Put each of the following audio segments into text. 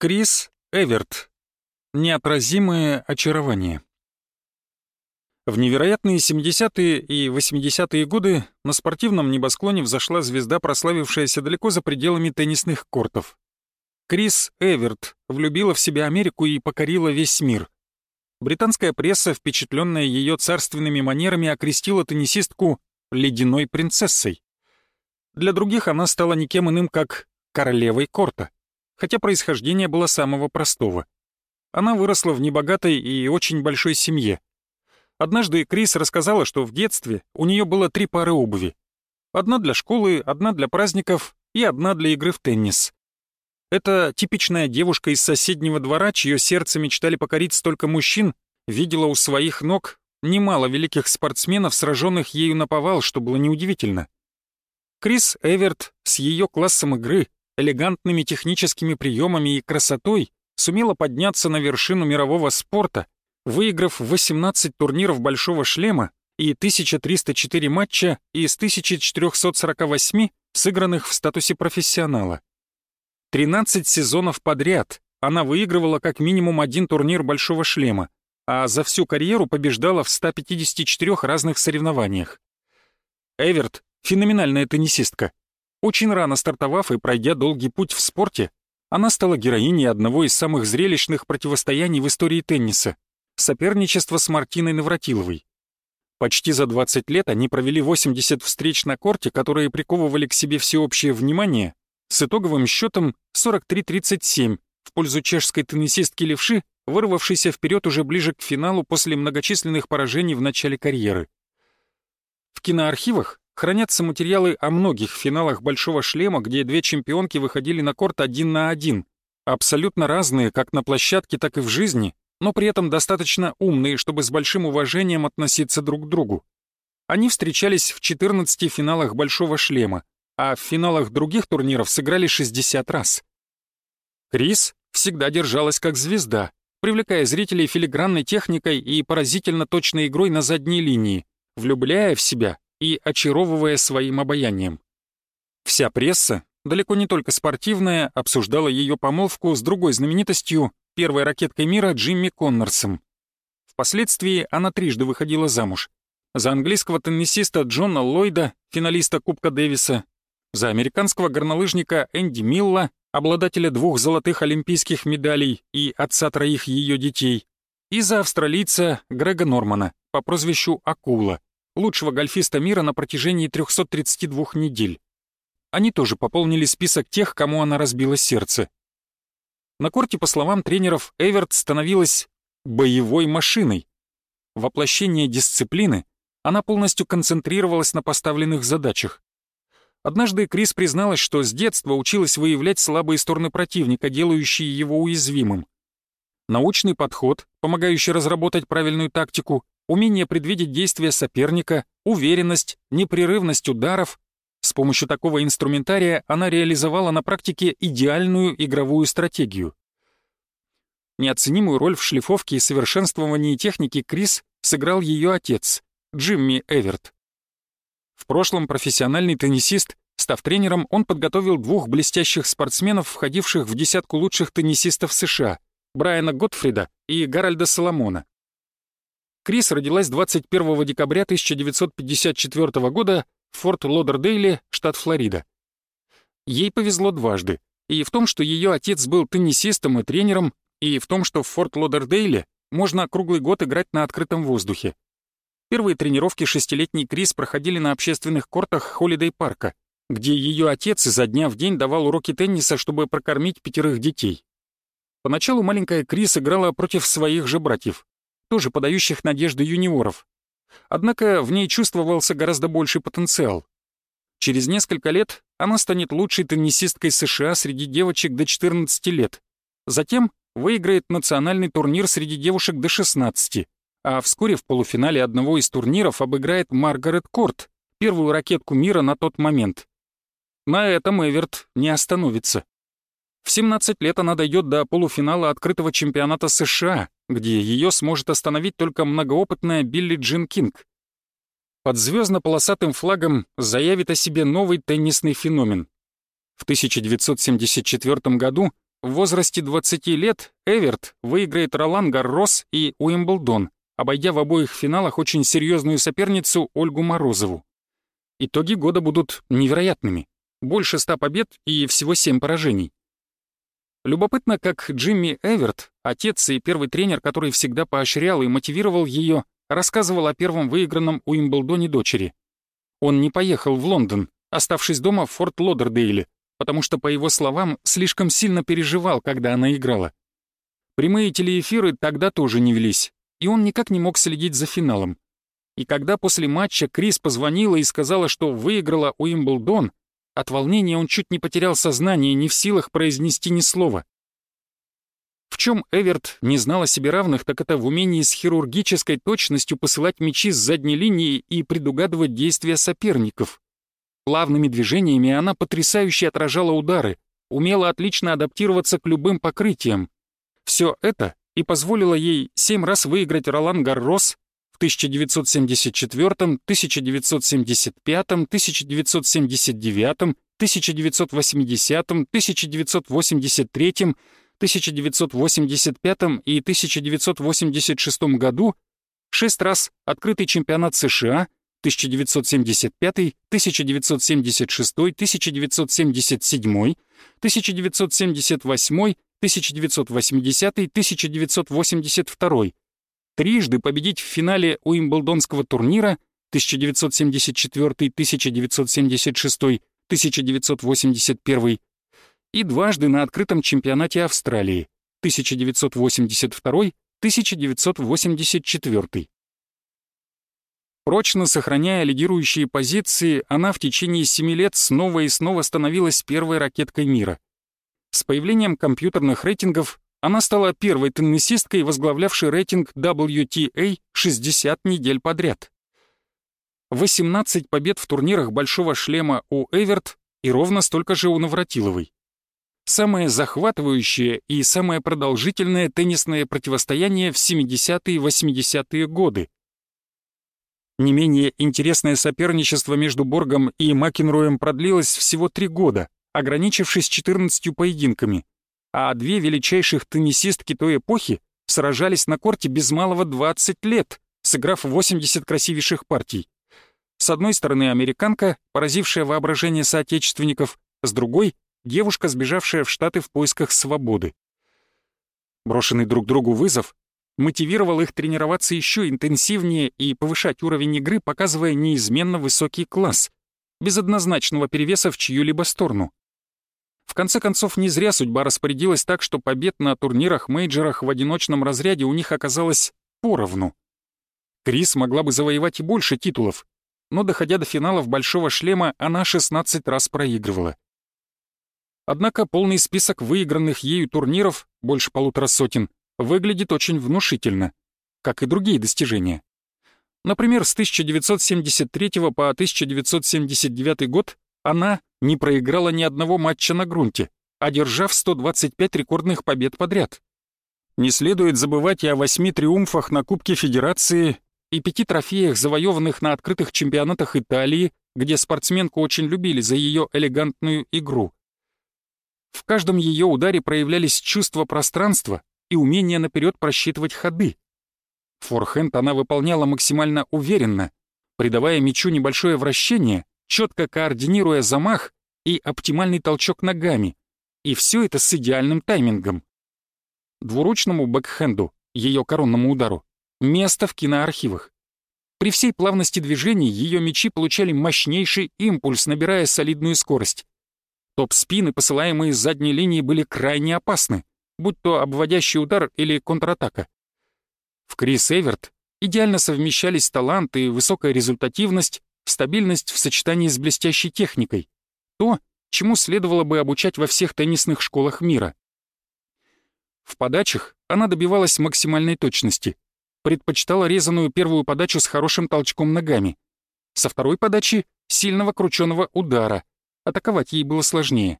Крис Эверт. Неотразимое очарование. В невероятные 70-е и 80-е годы на спортивном небосклоне взошла звезда, прославившаяся далеко за пределами теннисных кортов. Крис Эверт влюбила в себя Америку и покорила весь мир. Британская пресса, впечатленная ее царственными манерами, окрестила теннисистку «ледяной принцессой». Для других она стала никем иным, как королевой корта хотя происхождение было самого простого. Она выросла в небогатой и очень большой семье. Однажды Крис рассказала, что в детстве у нее было три пары обуви. Одна для школы, одна для праздников и одна для игры в теннис. Эта типичная девушка из соседнего двора, чье сердце мечтали покорить столько мужчин, видела у своих ног немало великих спортсменов, сраженных ею на повал, что было неудивительно. Крис Эверт с ее классом игры элегантными техническими приемами и красотой сумела подняться на вершину мирового спорта, выиграв 18 турниров «Большого шлема» и 1304 матча из 1448, сыгранных в статусе профессионала. 13 сезонов подряд она выигрывала как минимум один турнир «Большого шлема», а за всю карьеру побеждала в 154 разных соревнованиях. Эверт — феноменальная теннисистка. Очень рано стартовав и пройдя долгий путь в спорте, она стала героиней одного из самых зрелищных противостояний в истории тенниса — соперничество с Мартиной Навратиловой. Почти за 20 лет они провели 80 встреч на корте, которые приковывали к себе всеобщее внимание, с итоговым счетом 43-37 в пользу чешской теннисистки Левши, вырвавшейся вперед уже ближе к финалу после многочисленных поражений в начале карьеры. В киноархивах хранятся материалы о многих финалах «Большого шлема», где две чемпионки выходили на корт один на один, абсолютно разные как на площадке, так и в жизни, но при этом достаточно умные, чтобы с большим уважением относиться друг к другу. Они встречались в 14 финалах «Большого шлема», а в финалах других турниров сыграли 60 раз. Крис всегда держалась как звезда, привлекая зрителей филигранной техникой и поразительно точной игрой на задней линии, влюбляя в себя и очаровывая своим обаянием. Вся пресса, далеко не только спортивная, обсуждала ее помолвку с другой знаменитостью, первой ракеткой мира Джимми Коннорсом. Впоследствии она трижды выходила замуж. За английского теннисиста Джона Ллойда, финалиста Кубка Дэвиса, за американского горнолыжника Энди Милла, обладателя двух золотых олимпийских медалей и отца троих ее детей, и за австралийца Грега Нормана по прозвищу Акула, лучшего гольфиста мира на протяжении 332 недель. Они тоже пополнили список тех, кому она разбила сердце. На корте, по словам тренеров, Эверт становилась боевой машиной. Воплощение дисциплины, она полностью концентрировалась на поставленных задачах. Однажды Крис призналась, что с детства училась выявлять слабые стороны противника, делающие его уязвимым. Научный подход, помогающий разработать правильную тактику, умение предвидеть действия соперника, уверенность, непрерывность ударов. С помощью такого инструментария она реализовала на практике идеальную игровую стратегию. Неоценимую роль в шлифовке и совершенствовании техники Крис сыграл ее отец, Джимми Эверт. В прошлом профессиональный теннисист, став тренером, он подготовил двух блестящих спортсменов, входивших в десятку лучших теннисистов США, Брайана Готфрида и Гарольда Соломона. Крис родилась 21 декабря 1954 года в Форт Лодердейле, штат Флорида. Ей повезло дважды. И в том, что ее отец был теннисистом и тренером, и в том, что в Форт Лодердейле можно круглый год играть на открытом воздухе. Первые тренировки шестилетней Крис проходили на общественных кортах Холидей парка, где ее отец изо дня в день давал уроки тенниса, чтобы прокормить пятерых детей. Поначалу маленькая Крис играла против своих же братьев, тоже подающих надежды юниоров. Однако в ней чувствовался гораздо больший потенциал. Через несколько лет она станет лучшей теннисисткой США среди девочек до 14 лет. Затем выиграет национальный турнир среди девушек до 16, а вскоре в полуфинале одного из турниров обыграет Маргарет Корт, первую ракетку мира на тот момент. На этом Эверт не остановится. В 17 лет она дойдет до полуфинала открытого чемпионата США, где ее сможет остановить только многоопытная Билли Джин Кинг. Под звездно-полосатым флагом заявит о себе новый теннисный феномен. В 1974 году в возрасте 20 лет Эверт выиграет Ролан Гаррос и Уимблдон, обойдя в обоих финалах очень серьезную соперницу Ольгу Морозову. Итоги года будут невероятными. Больше ста побед и всего семь поражений. Любопытно, как Джимми Эверт, отец и первый тренер, который всегда поощрял и мотивировал ее, рассказывал о первом выигранном Уимблдоне дочери. Он не поехал в Лондон, оставшись дома в Форт Лодердейле, потому что, по его словам, слишком сильно переживал, когда она играла. Прямые телеэфиры тогда тоже не велись, и он никак не мог следить за финалом. И когда после матча Крис позвонила и сказала, что выиграла Уимблдон, от волнения он чуть не потерял сознание, не в силах произнести ни слова. В чем Эверт не знал о себе равных, так это в умении с хирургической точностью посылать мячи с задней линии и предугадывать действия соперников. Плавными движениями она потрясающе отражала удары, умела отлично адаптироваться к любым покрытиям. Все это и позволило ей семь раз выиграть Ролан Гаррос 1974, 1975, 1979, 1980, 1983, 1985 и 1986 году, шесть раз открытый чемпионат США 1975, 1976, 1977, 1978, 1980, 1982. Трижды победить в финале Уимблдонского турнира 1974, 1976, 1981 и дважды на открытом чемпионате Австралии 1982-1984. Прочно сохраняя лидирующие позиции, она в течение семи лет снова и снова становилась первой ракеткой мира. С появлением компьютерных рейтингов она стала первой теннисисткой, возглавлявшей рейтинг WTA 60 недель подряд. 18 побед в турнирах «Большого шлема» у Эверт и ровно столько же у Навратиловой самое захватывающее и самое продолжительное теннисное противостояние в 70-е и 80-е годы. Не менее интересное соперничество между Боргом и Макенроем продлилось всего три года, ограничившись 14 поединками, а две величайших теннисистки той эпохи сражались на корте без малого 20 лет, сыграв 80 красивейших партий. С одной стороны американка, поразившая воображение соотечественников, с другой девушка, сбежавшая в Штаты в поисках свободы. Брошенный друг другу вызов мотивировал их тренироваться еще интенсивнее и повышать уровень игры, показывая неизменно высокий класс, без однозначного перевеса в чью-либо сторону. Конце концов, не зря судьба распорядилась так, что побед на турнирах-мейджерах в одиночном разряде у них оказалось поровну. Крис могла бы завоевать и больше титулов, но, доходя до финалов «Большого шлема», она 16 раз проигрывала. Однако полный список выигранных ею турниров, больше полутора сотен, выглядит очень внушительно, как и другие достижения. Например, с 1973 по 1979 год она не проиграла ни одного матча на грунте, одержав 125 рекордных побед подряд. Не следует забывать и о восьми триумфах на Кубке Федерации и пяти трофеях, завоеванных на открытых чемпионатах Италии, где спортсменку очень любили за ее элегантную игру. В каждом ее ударе проявлялись чувство пространства и умение наперед просчитывать ходы. Форхенд она выполняла максимально уверенно, придавая мячу небольшое вращение, четко координируя замах и оптимальный толчок ногами, и все это с идеальным таймингом. Двуручному бэкхенду, ее коронному удару, место в киноархивах. При всей плавности движений ее мячи получали мощнейший импульс, набирая солидную скорость. Топ-спины, посылаемые с задней линии, были крайне опасны, будь то обводящий удар или контратака. В Крис Эверт идеально совмещались талант и высокая результативность, стабильность в сочетании с блестящей техникой. То, чему следовало бы обучать во всех теннисных школах мира. В подачах она добивалась максимальной точности, предпочитала резаную первую подачу с хорошим толчком ногами. Со второй подачи — сильного крученого удара — атаковать ей было сложнее.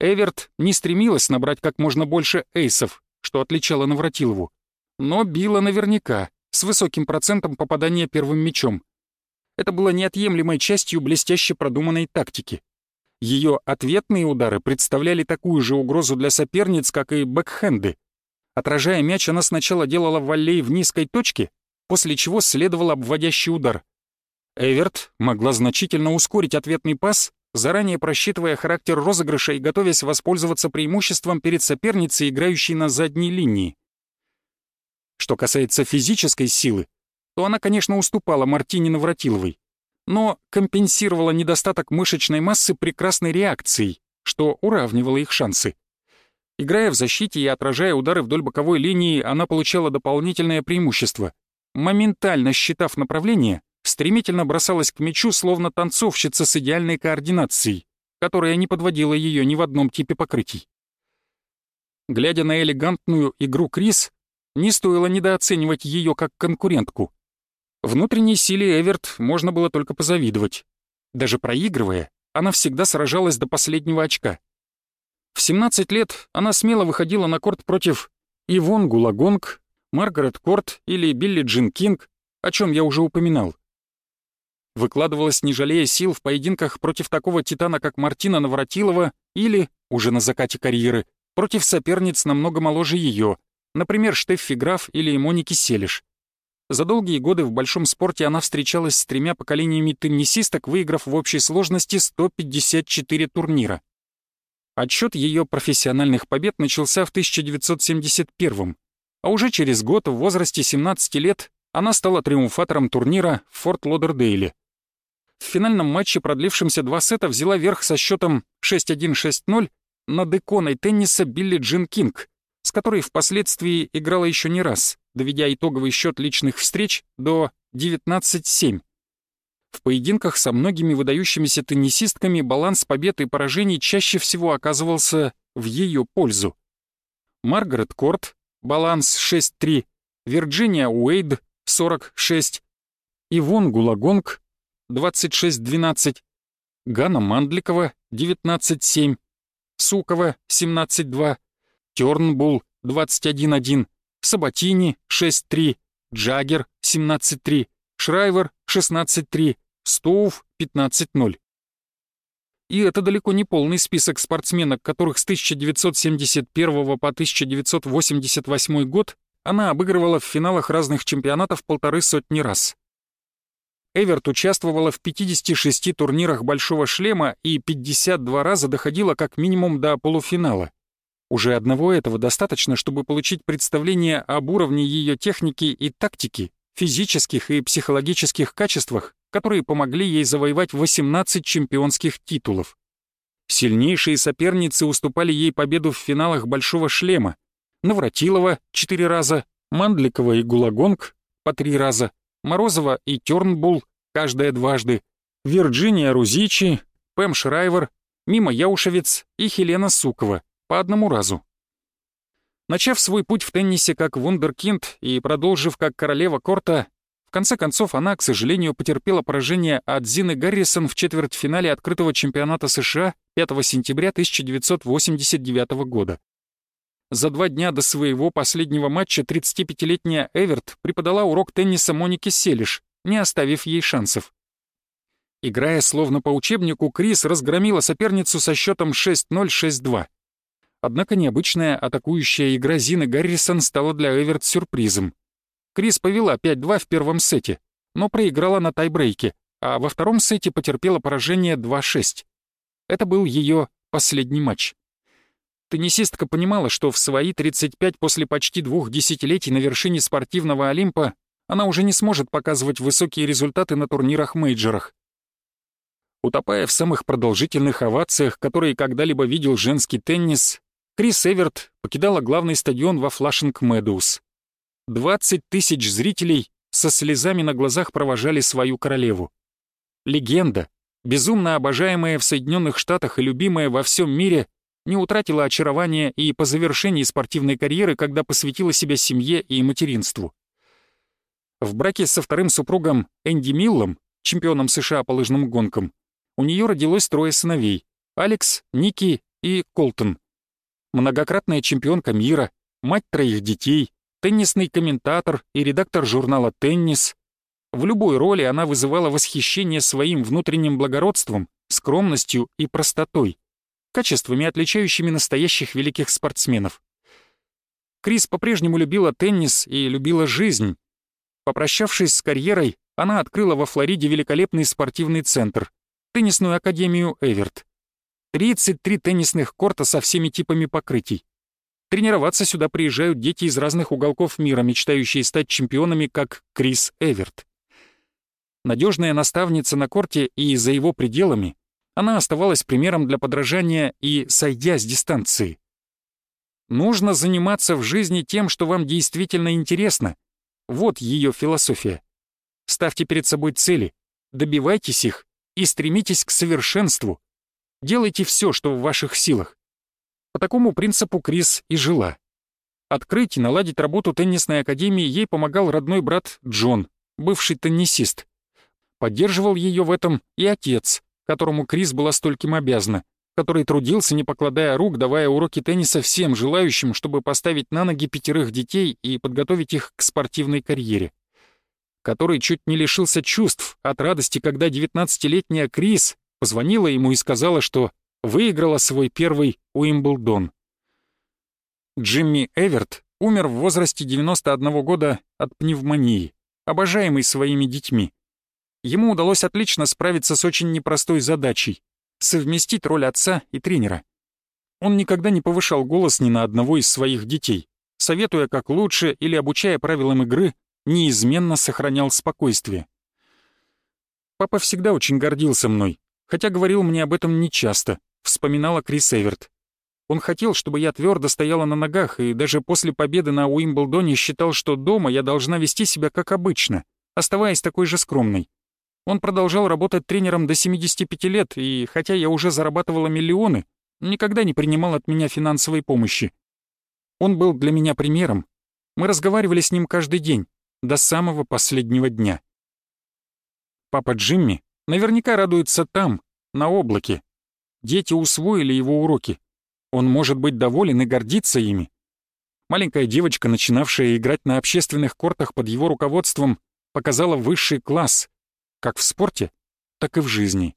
Эверт не стремилась набрать как можно больше эйсов, что отличало Навратилову, но била наверняка, с высоким процентом попадания первым мячом. Это было неотъемлемой частью блестяще продуманной тактики. Ее ответные удары представляли такую же угрозу для соперниц, как и бэкхенды. Отражая мяч, она сначала делала воллей в низкой точке, после чего следовал обводящий удар. Эверт могла значительно ускорить ответный пас, заранее просчитывая характер розыгрыша и готовясь воспользоваться преимуществом перед соперницей, играющей на задней линии. Что касается физической силы, то она, конечно, уступала Мартине Навратиловой, но компенсировала недостаток мышечной массы прекрасной реакцией, что уравнивало их шансы. Играя в защите и отражая удары вдоль боковой линии, она получала дополнительное преимущество. Моментально считав направление, стремительно бросалась к мячу, словно танцовщица с идеальной координацией, которая не подводила ее ни в одном типе покрытий. Глядя на элегантную игру Крис, не стоило недооценивать ее как конкурентку. Внутренней силе Эверт можно было только позавидовать. Даже проигрывая, она всегда сражалась до последнего очка. В 17 лет она смело выходила на корт против Ивон Гулагонг, Маргарет Корт или Билли Джин Кинг, о чем я уже упоминал. Выкладывалась, не жалея сил, в поединках против такого титана, как Мартина Навратилова, или, уже на закате карьеры, против соперниц намного моложе ее, например, Штеффи Граф или Моники Селиш. За долгие годы в большом спорте она встречалась с тремя поколениями теннисисток, выиграв в общей сложности 154 турнира. Отсчет ее профессиональных побед начался в 1971 а уже через год, в возрасте 17 лет, она стала триумфатором турнира в Форт Лодердейле. В финальном матче, продлившемся два сета, взяла верх со счетом 6-1-6-0 над иконой тенниса Билли Джин Кинг, с которой впоследствии играла еще не раз, доведя итоговый счет личных встреч до 19-7. В поединках со многими выдающимися теннисистками баланс побед и поражений чаще всего оказывался в ее пользу. Маргарет Корт, баланс 6-3, Вирджиния Уэйд, 46, Ивон Гулагонг, 26-12, Ганна Мандликова, 19-7, Сукова, 17-2, Тёрнбул, 21-1, Сабатини, 6-3, Джаггер, 17-3, Шрайвер, 16-3, Стоув 15-0. И это далеко не полный список спортсменок, которых с 1971 по 1988 год она обыгрывала в финалах разных чемпионатов полторы сотни раз. Эверт участвовала в 56 турнирах «Большого шлема» и 52 раза доходила как минимум до полуфинала. Уже одного этого достаточно, чтобы получить представление об уровне ее техники и тактики, физических и психологических качествах, которые помогли ей завоевать 18 чемпионских титулов. Сильнейшие соперницы уступали ей победу в финалах «Большого шлема». Навратилова — четыре раза, Мандликова и Гулагонг — по три раза, Морозова и Тёрнбул — каждая дважды, Вирджиния Рузичи, Пэм Шрайвер, Мима Яушевец и Хелена Сукова — по одному разу. Начав свой путь в теннисе как вундеркинд и продолжив как королева корта, в конце концов, она, к сожалению, потерпела поражение от Зины Гаррисон в четвертьфинале открытого чемпионата США 5 сентября 1989 года. За два дня до своего последнего матча 35-летняя Эверт преподала урок тенниса Монике Селиш, не оставив ей шансов. Играя словно по учебнику, Крис разгромила соперницу со счетом 6-0-6-2. Однако необычная атакующая игра Зины Гаррисон стала для Эверт сюрпризом. Крис повела 5-2 в первом сете, но проиграла на тайбрейке, а во втором сете потерпела поражение 2-6. Это был ее последний матч. Теннисистка понимала, что в свои 35 после почти двух десятилетий на вершине спортивного Олимпа она уже не сможет показывать высокие результаты на турнирах-мейджорах. Утопая в самых продолжительных овациях, которые когда-либо видел женский теннис, Крис Эверт покидала главный стадион во Флашинг Медоуз. 20 тысяч зрителей со слезами на глазах провожали свою королеву. Легенда, безумно обожаемая в Соединенных Штатах и любимая во всем мире, не утратила очарования и по завершении спортивной карьеры, когда посвятила себя семье и материнству. В браке со вторым супругом Энди Миллом, чемпионом США по лыжным гонкам, у нее родилось трое сыновей — Алекс, Ники и Колтон. Многократная чемпионка мира, мать троих детей, теннисный комментатор и редактор журнала «Теннис». В любой роли она вызывала восхищение своим внутренним благородством скромностью и простотой, качествами, отличающими настоящих великих спортсменов. Крис по-прежнему любила теннис и любила жизнь. Попрощавшись с карьерой, она открыла во Флориде великолепный спортивный центр — теннисную академию «Эверт». 33 теннисных корта со всеми типами покрытий. Тренироваться сюда приезжают дети из разных уголков мира, мечтающие стать чемпионами, как Крис Эверт. Надежная наставница на корте и за его пределами, она оставалась примером для подражания и сойдя с дистанции. Нужно заниматься в жизни тем, что вам действительно интересно. Вот ее философия. Ставьте перед собой цели, добивайтесь их и стремитесь к совершенству. Делайте все, что в ваших силах. По такому принципу Крис и жила. Открыть и наладить работу теннисной академии ей помогал родной брат Джон, бывший теннисист. Поддерживал ее в этом и отец, которому Крис была стольким обязана, который трудился, не покладая рук, давая уроки тенниса всем желающим, чтобы поставить на ноги пятерых детей и подготовить их к спортивной карьере. Который чуть не лишился чувств от радости, когда 19-летняя Крис позвонила ему и сказала, что выиграла свой первый Уимблдон. Джимми Эверт умер в возрасте 91 года от пневмонии, обожаемый своими детьми. Ему удалось отлично справиться с очень непростой задачей — совместить роль отца и тренера. Он никогда не повышал голос ни на одного из своих детей, советуя как лучше или обучая правилам игры, неизменно сохранял спокойствие. Папа всегда очень гордился мной, хотя говорил мне об этом нечасто, вспоминала Крис Эверт. Он хотел, чтобы я твердо стояла на ногах, и даже после победы на Уимблдоне считал, что дома я должна вести себя как обычно, оставаясь такой же скромной. Он продолжал работать тренером до 75 лет, и хотя я уже зарабатывала миллионы, никогда не принимал от меня финансовой помощи. Он был для меня примером. Мы разговаривали с ним каждый день, до самого последнего дня. Папа Джимми наверняка радуется там, на облаке. Дети усвоили его уроки. Он может быть доволен и гордиться ими. Маленькая девочка, начинавшая играть на общественных кортах под его руководством, показала высший класс, как в спорте, так и в жизни.